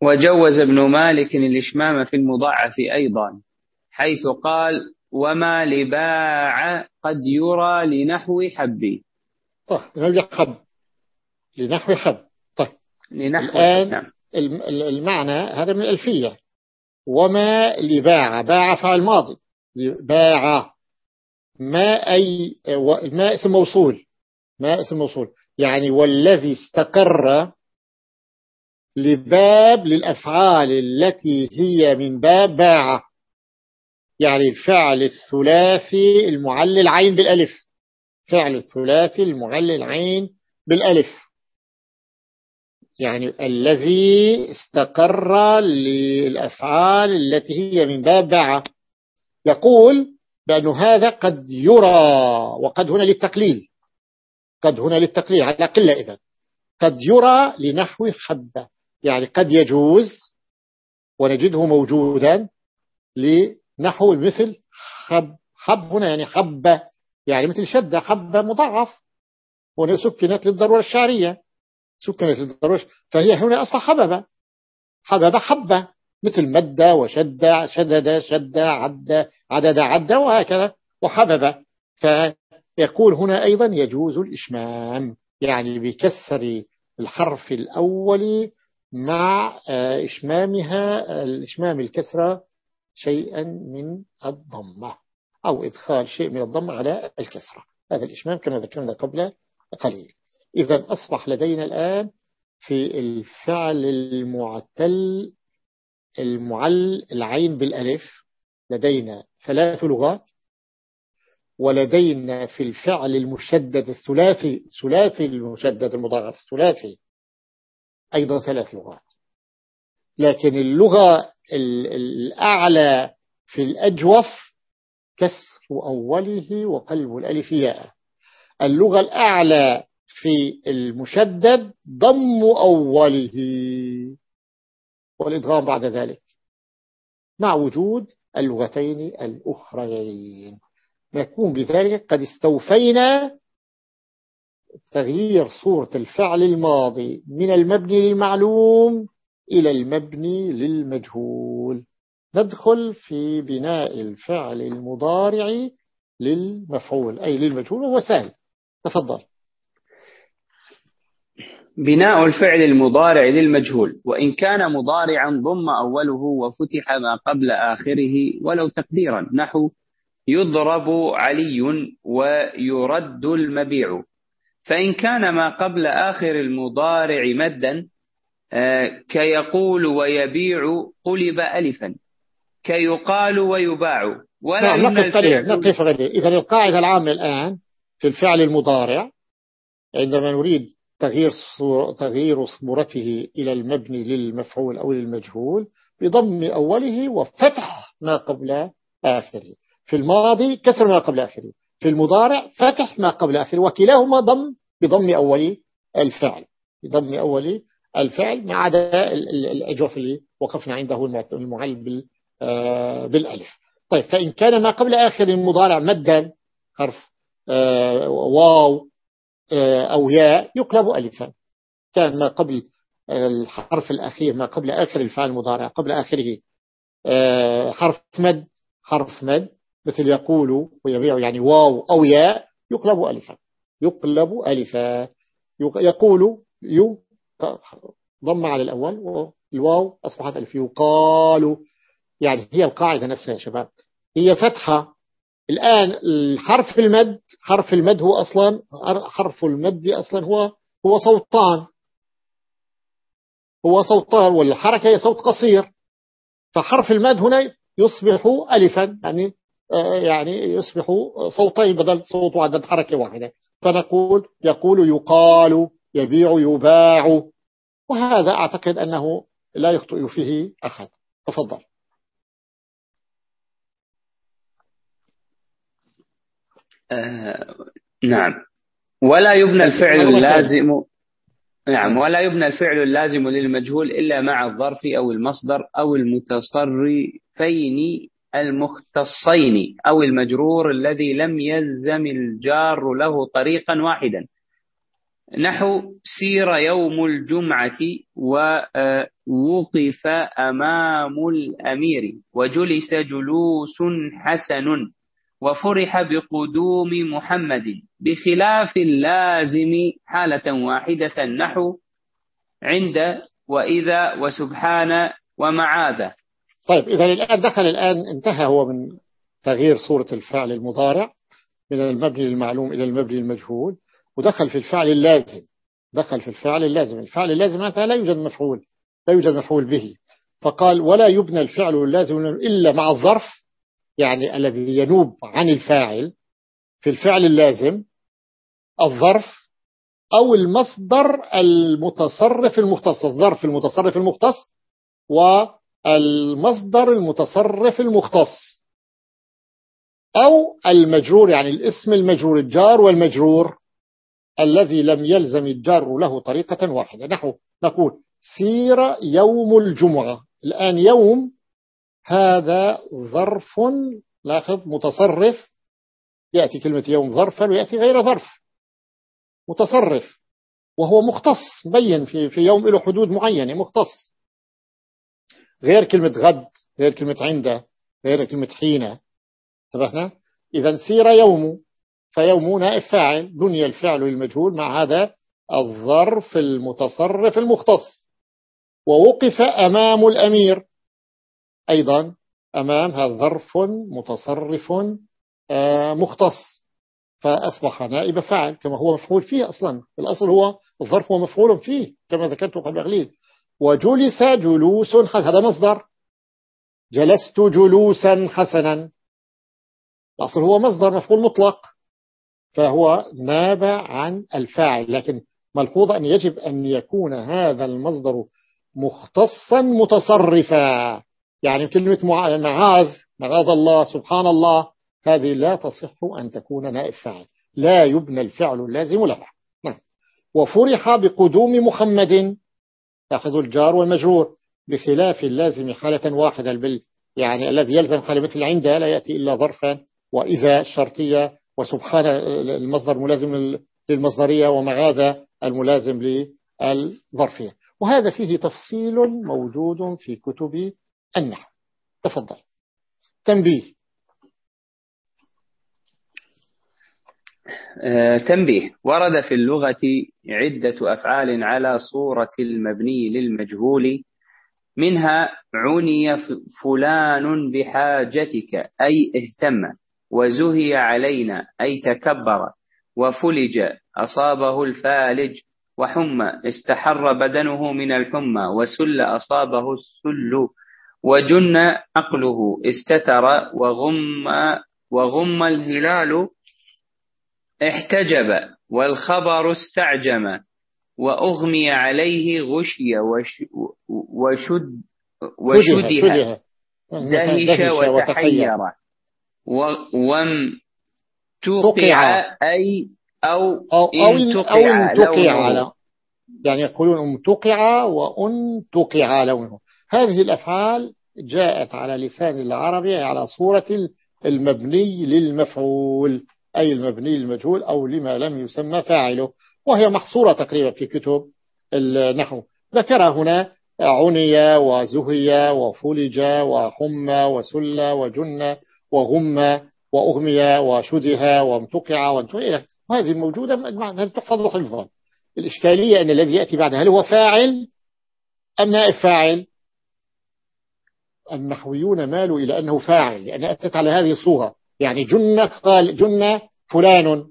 وجوز ابن مالك الإشمام في المضاعف أيضا حيث قال وما لباع قد يرى لنحو حبي. طيب حب لنحو حب طيب. لنحو الآن نعم. المعنى هذا من الألفية. وما لباع باع فعل ماضي. باع ما أي ما اسم موصول. ما اسم موصول. يعني والذي استقر لباب للأفعال التي هي من باب باع. يعني الفعل الثلاثي المعلل عين بالألف. فعل الثلاثي المعلل عين بالألف. يعني الذي استقر للأفعال التي هي من باب باع. يقول بأن هذا قد يرى وقد هنا للتقليل. قد هنا للتقليل على قلة إذا قد يرى لنحو حبة. يعني قد يجوز ونجده موجودا لنحو مثل حب. حب هنا يعني حبة. يعني مثل شدة حبة مضاعف. هنا للضرورة الشعرية. سكنت للضرورة فهي هنا أصلا حببة حببة حبة مثل مدة وشدة شدد شد عد عدد عد وهكذا. وحبب. فيقول هنا أيضا يجوز الإشمام يعني بكسر الحرف الأول مع آه، إشمامها الإشمام الكسرة شيئا من الضمة أو إدخال شيء من الضمة على الكسرة. هذا الإشمام كما ذكرنا قبل قليل. إذا أصبح لدينا الآن في الفعل المعتل المعل العين بالألف لدينا ثلاث لغات ولدينا في الفعل المشدد الثلاثي ثلاثي المشدد المضاعف الثلاثي أيضا ثلاث لغات. لكن اللغة الأعلى في الأجوف كسر أوله وقلب الألف ياء. اللغة الأعلى في المشدد ضم أوله. والإدغام بعد ذلك. مع وجود اللغتين الأخريين نكون بذلك قد استوفينا تغيير صورة الفعل الماضي من المبني للمعلوم إلى المبني للمجهول. ندخل في بناء الفعل المضارع للمفعول أي للمجهول وهو سهل. تفضل. بناء الفعل المضارع للمجهول وإن كان مضارعا ضم أوله وفتح ما قبل آخره ولو تقديرا. نحو يضرب علي ويرد المبيع. فإن كان ما قبل آخر المضارع مدا آه، كيقول ويبيع قلب ألفا. كيقال ويباع. ولا نعم نقف نقف إذا القاعدة العامة الآن في الفعل المضارع عندما نريد تغيير تغيير صورته إلى المبني للمفعول أو للمجهول بضم أوله وفتح ما قبل آخره. في الماضي كسر ما قبل آخره. في المضارع فتح ما قبل آخره. وكلاهما ضم بضم أول الفعل. بضم أول الفعل ما عدا الأجوف اللي وقفنا عنده المعل آه، بالألف. طيب فإن كان ما قبل آخر المضارع مدا حرف آه، واو أو ياء يقلب ألفا. كان ما قبل الحرف الأخير ما قبل آخر الفعل المضارع قبل آخره آه، حرف مد حرف مد مثل يقول ويبيع يعني واو أو ياء يقلب ألفا. يقلب ألفا. يقول يو ضم على الأول والواو أصبحت ألف. يقال يعني هي القاعدة نفسها يا شباب. هي فتحة الآن الحرف المد حرف المد هو أصلا حرف المد أصلا هو هو صوتان هو صوتان والحركة هي صوت قصير. فحرف الماد هنا يصبح ألفا يعني يعني يصبح صوتين بدل صوت عدد حركة واحدة. فنقول يقول يقال يبيع يباع. وهذا أعتقد أنه لا يخطئ فيه أحد. تفضل. آه نعم. ولا يبنى الفعل اللازم نعم ولا يبنى الفعل اللازم للمجهول إلا مع الظرف أو المصدر أو المتصرفين المختصين أو المجرور الذي لم يلزم الجار له طريقا واحدا. نحو سير يوم الجمعة ووقف أمام الأمير وجلس جلوس حسن. وفرح بقدوم محمد بخلاف اللازم حالة واحدة نحو عند وإذا وسبحان ومعاذ. طيب إذا الآن دخل الآن انتهى هو من تغيير صورة الفعل المضارع من المبني للمعلوم إلى المبني للمجهول ودخل في الفعل اللازم. دخل في الفعل اللازم. الفعل اللازم معناتها لا يوجد مفعول لا يوجد مفعول به. فقال ولا يبنى الفعل اللازم إلا مع الظرف يعني الذي ينوب عن الفاعل في الفعل اللازم الظرف أو المصدر المتصرف المختص الظرف المتصرف المختص والمصدر المتصرف المختص. أو المجرور يعني الاسم المجرور الجار والمجرور الذي لم يلزم الجار له طريقة واحدة. نحو نقول سير يوم الجمعة. الآن يوم هذا ظرف لاحظ متصرف. يأتي كلمة يوم ظرفا ويأتي غير ظرف. متصرف. وهو مختص بين في, في يوم له حدود معينة مختص. غير كلمة غد غير كلمة عندة غير كلمة حين انتبهنا إذا سير يوم. فيوم نائب فاعل بني الفعل المجهول مع هذا الظرف المتصرف المختص. ووقف أمام الأمير. أيضا أمام هذا ظرف متصرف آه، مختص فأصبح نائب فاعل كما هو مفعول فيه أصلا. الأصل هو الظرف هو مفعول فيه كما ذكرت قبل قليل. وجلس جلوس هذا مصدر. جلست جلوسا حسنا. الأصل هو مصدر مفعول مطلق. فهو ناب عن الفاعل لكن ملحوظ أن يجب أن يكون هذا المصدر مختصا متصرفا. يعني كلمة معاذ معاذ الله سبحان الله هذه لا تصح أن تكون نائب فاعل. لا يبنى الفعل اللازم لها. نعم. وفرح بقدوم محمد يأخذ الجار والمجرور بخلاف اللازم حالة واحدة بال يعني الذي يلزم حالة مثل عند لا يأتي إلا ظرفا وإذا شرطية وسبحان المصدر ملازم للمصدرية ومعاذ الملازم للظرفية. وهذا فيه تفصيل موجود في كتب النحو تفضل. تنبيه. آه، تنبيه. ورد في اللغة عدة أفعال على صورة المبني للمجهول. منها عني فلان بحاجتك أي اهتم وزهي علينا أي تكبر وفلج أصابه الفالج وحمى استحر بدنه من الحمى وسل أصابه السل وجن عقله استتر وغم وغم الهلال احتجب والخبر استعجم وأغمي عليه غشي وش وشد وشده دهش وتحير وامتقع أي أو, أو, أو انتقع يعني يقولون امتقع وانتقع لونه. هذه الأفعال جاءت على لسان العربي على صورة المبني للمفعول أي المبني للمجهول أو لما لم يسمى فاعله. وهي محصورة تقريبا في كتب النحو. ذكر هنا عني وزهي وفلج وحمى وسل وجن وغم وأغمي وشده وامتقع وانتقع وهذه الموجودة تحفظ حفظا الإشكالية أن الذي يأتي بعد هل هو فاعل أم نائب فاعل؟ النحويون مالوا إلى أنه فاعل لأن أتت على هذه الصورة. يعني جن قال جن فلان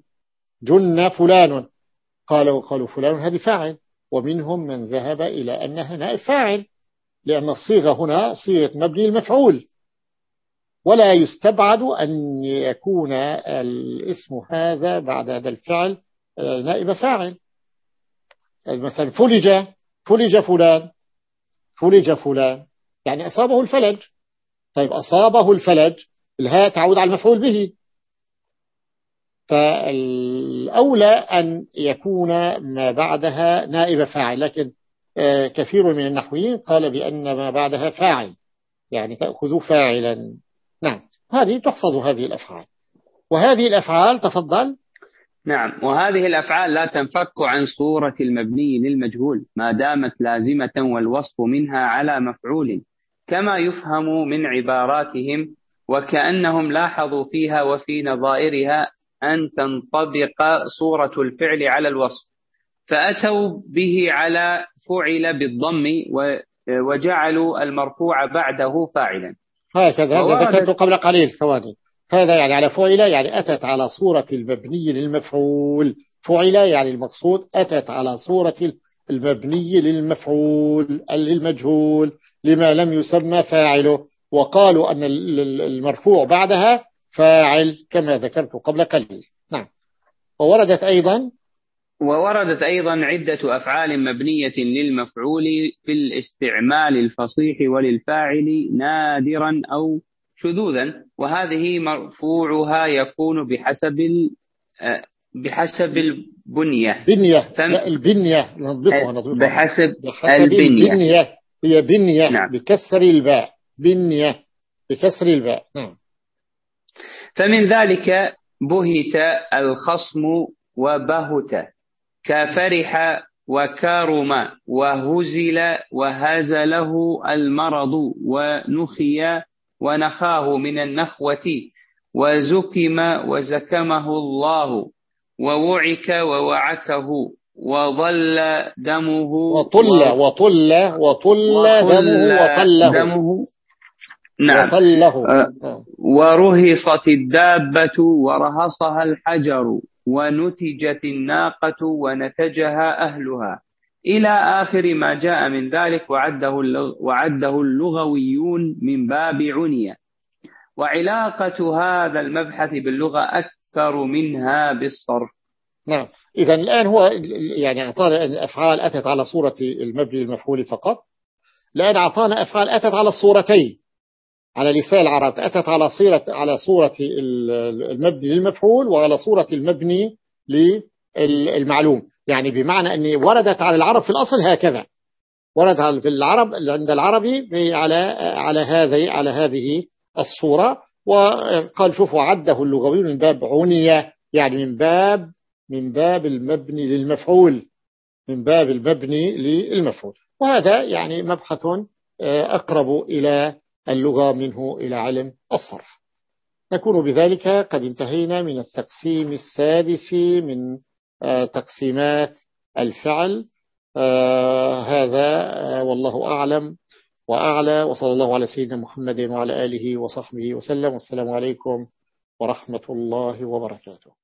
جن فلان. قالوا قالوا فلان هذه فاعل. ومنهم من ذهب إلى أنها نائب فاعل لأن الصيغة هنا صيغة مبني المفعول ولا يستبعد أن يكون الاسم هذا بعد هذا الفعل آه، نائب فاعل. مثلا فلج فلج فلان فلج فلان. يعني أصابه الفلج. طيب أصابه الفلج الهاء تعود على المفعول به. فالأولى أن يكون ما بعدها نائب فاعل لكن آه، كثير من النحويين قال بأن ما بعدها فاعل يعني تأخذ فاعلا. نعم هذه تحفظ هذه الأفعال. وهذه الأفعال تفضل. نعم وهذه الأفعال لا تنفك عن صورة المبني للمجهول ما دامت لازمة والوصف منها على مفعول. كما يفهم من عباراتهم وكأنهم لاحظوا فيها وفي نظائرها أن تنطبق صورة الفعل على الوصف. فأتوا به على فعل بالضم وجعلوا المرفوع بعده فاعلا. هكذا هذا ذكرت قبل قليل ثواني. هذا يعني على فعل يعني أتت على صورة المبني للمفعول. فعل يعني المقصود أتت على صورة المبني للمفعول للمجهول لما لم يسمى فاعله. وقالوا أن المرفوع بعدها فاعل كما ذكرت قبل قليل. نعم. ووردت أيضا ووردت أيضا عدة أفعال مبنية للمفعول في الاستعمال الفصيح وللفاعل نادرا أو شذوذا. وهذه مرفوعها يكون بحسب بحسب البنية. بنية. فم... البنية نضبطها نضبطها بحسب, بحسب البنية. البنية. هي بنية نعم. بكسر الباء. بنية بكسر الباء. نعم. فمن ذلك بهت الخصم وبهت كفرح وكرم وهزل وهزله المرض ونخي ونخاه من النخوة وزكم وزكمه الله ووعك ووعكه وظل دمه وطل وطل وطل دمه وطله. دمه. نعم. وطله. آه، ورهصت الدابة ورهصها الحجر ونتجت الناقة ونتجها أهلها. إلى آخر ما جاء من ذلك وعده, وعده اللغويون من باب عنية. وعلاقة هذا المبحث باللغة أكثر منها بالصرف. نعم. إذا الآن هو يعني أعطانا الأفعال أتت على صورة المبني المفعول فقط. الآن أعطانا أفعال أتت على الصورتين. على لسان العرب. أتت على صورة على صورة المبني للمفعول وعلى صورة المبني للمعلوم. يعني بمعنى أن وردت على العرب في الأصل هكذا. ورد في العرب عند العربي على على هذه على هذه الصورة. وقال شوفوا عده اللغوي من باب عنية. يعني من باب من باب المبني للمفعول من باب المبني للمفعول. وهذا يعني مبحث آه، أقرب إلى اللغة منه إلى علم الصرف. نكون بذلك قد انتهينا من التقسيم السادس من آه، تقسيمات الفعل. آه، هذا والله أعلم وأعلى. وصلى الله على سيدنا محمد وعلى آله وصحبه وسلم. والسلام عليكم ورحمة الله وبركاته.